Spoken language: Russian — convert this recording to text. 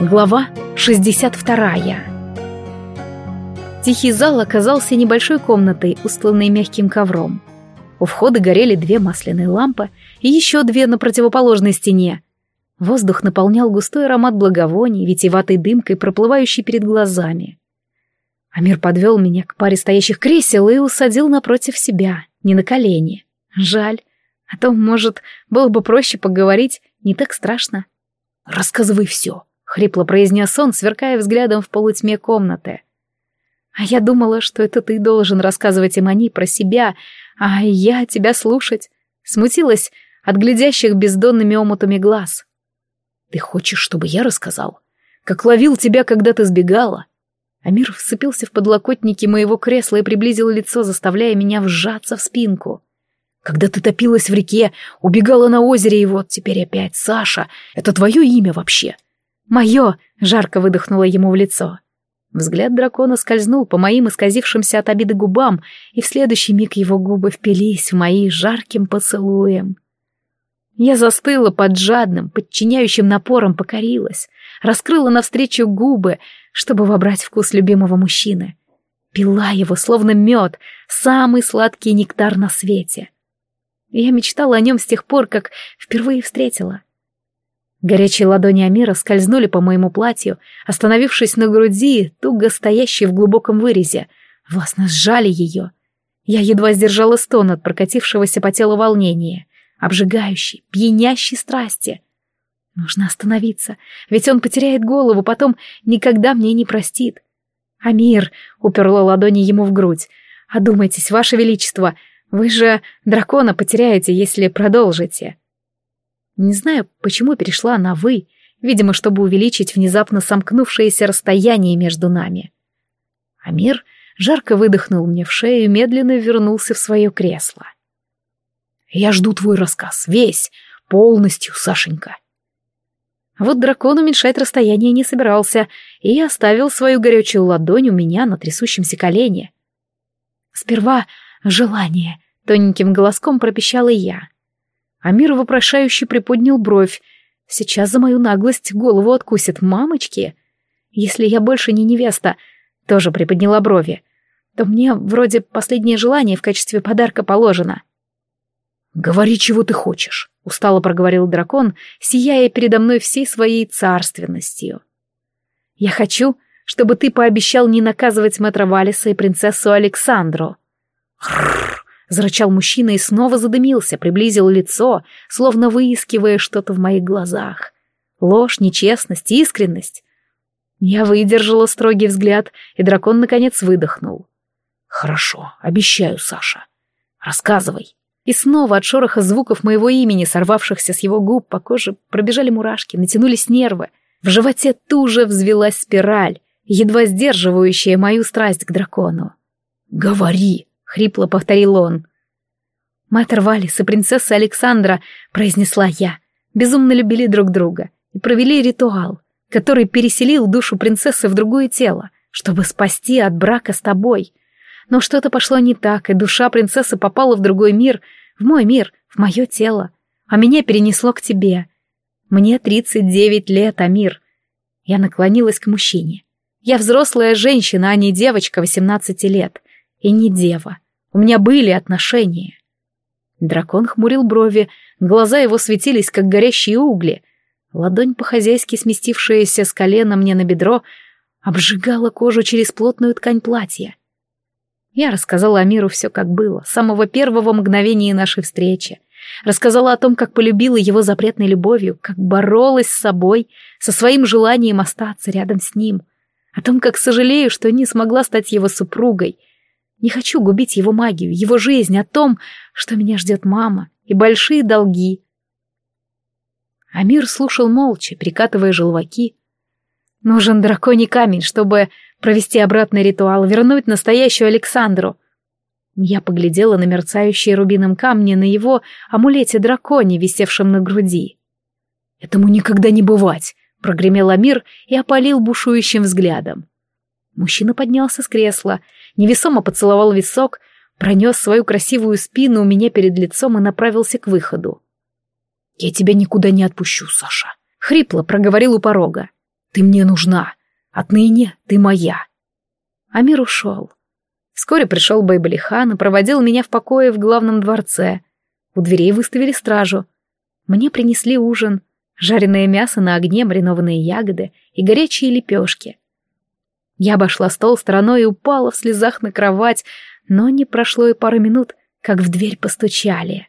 Глава 62 Тихий зал оказался небольшой комнатой, устланной мягким ковром. У входа горели две масляные лампы и еще две на противоположной стене. Воздух наполнял густой аромат благовоний, витиеватой дымкой, проплывающей перед глазами. Амир подвел меня к паре стоящих кресел и усадил напротив себя, не на колени. Жаль. А то, может, было бы проще поговорить, не так страшно. «Рассказывай все», — хрипло произнес он, сверкая взглядом в полутьме комнаты. «А я думала, что это ты должен рассказывать им они про себя, а я тебя слушать». Смутилась от глядящих бездонными омутами глаз. «Ты хочешь, чтобы я рассказал? Как ловил тебя, когда ты сбегала?» Амир вцепился в подлокотники моего кресла и приблизил лицо, заставляя меня вжаться в спинку. «Когда ты топилась в реке, убегала на озере, и вот теперь опять Саша. Это твое имя вообще?» «Мое!» — жарко выдохнула ему в лицо. Взгляд дракона скользнул по моим исказившимся от обиды губам, и в следующий миг его губы впились в мои жарким поцелуем. Я застыла под жадным, подчиняющим напором, покорилась, раскрыла навстречу губы, чтобы вобрать вкус любимого мужчины. Пила его, словно мед, самый сладкий нектар на свете. Я мечтала о нем с тех пор, как впервые встретила. Горячие ладони Амира скользнули по моему платью, остановившись на груди, туго стоящей в глубоком вырезе. Властно сжали ее. Я едва сдержала стон от прокатившегося по телу волнения, обжигающей, пьянящей страсти. Нужно остановиться, ведь он потеряет голову, потом никогда мне не простит. Амир уперла ладони ему в грудь. «Одумайтесь, Ваше Величество, вы же дракона потеряете, если продолжите». Не знаю, почему перешла на «вы», видимо, чтобы увеличить внезапно сомкнувшееся расстояние между нами. Амир жарко выдохнул мне в шею и медленно вернулся в свое кресло. «Я жду твой рассказ, весь, полностью, Сашенька». Вот дракон уменьшать расстояние не собирался и оставил свою горячую ладонь у меня на трясущемся колене. «Сперва желание», — тоненьким голоском пропищала я. Амир вопрошающе приподнял бровь. Сейчас за мою наглость голову откусит мамочки. Если я больше не невеста, тоже приподняла брови, то мне вроде последнее желание в качестве подарка положено. «Говори, чего ты хочешь», — устало проговорил дракон, сияя передо мной всей своей царственностью. «Я хочу, чтобы ты пообещал не наказывать мэтра Валиса и принцессу Александру». Зарычал мужчина и снова задымился, приблизил лицо, словно выискивая что-то в моих глазах. Ложь, нечестность, искренность. Я выдержала строгий взгляд, и дракон наконец выдохнул. «Хорошо, обещаю, Саша. Рассказывай». И снова от шороха звуков моего имени, сорвавшихся с его губ, по коже пробежали мурашки, натянулись нервы. В животе туже взвелась спираль, едва сдерживающая мою страсть к дракону. «Говори!» — хрипло повторил он. «Мэтр Валис и принцесса Александра», — произнесла я, безумно любили друг друга и провели ритуал, который переселил душу принцессы в другое тело, чтобы спасти от брака с тобой. Но что-то пошло не так, и душа принцессы попала в другой мир, в мой мир, в мое тело, а меня перенесло к тебе. Мне тридцать девять лет, Амир. Я наклонилась к мужчине. Я взрослая женщина, а не девочка восемнадцати лет и не дева. У меня были отношения. Дракон хмурил брови, глаза его светились, как горящие угли. Ладонь по-хозяйски сместившаяся с колена мне на бедро обжигала кожу через плотную ткань платья. Я рассказала Амиру все, как было, с самого первого мгновения нашей встречи. Рассказала о том, как полюбила его запретной любовью, как боролась с собой, со своим желанием остаться рядом с ним. О том, как сожалею, что не смогла стать его супругой, не хочу губить его магию, его жизнь, о том, что меня ждет мама и большие долги. Амир слушал молча, прикатывая желваки. Нужен драконий камень, чтобы провести обратный ритуал, вернуть настоящую Александру. Я поглядела на мерцающие рубином камни на его амулете драконе, висевшем на груди. «Этому никогда не бывать!» — прогремел Амир и опалил бушующим взглядом. Мужчина поднялся с кресла, невесомо поцеловал висок, пронес свою красивую спину у меня перед лицом и направился к выходу. «Я тебя никуда не отпущу, Саша», — хрипло проговорил у порога. Ты мне нужна. Отныне ты моя. Амир ушел. Вскоре пришел Байбалихан и проводил меня в покое в главном дворце. У дверей выставили стражу. Мне принесли ужин, жареное мясо на огне, маринованные ягоды и горячие лепешки. Я обошла стол стороной и упала в слезах на кровать, но не прошло и пары минут, как в дверь постучали.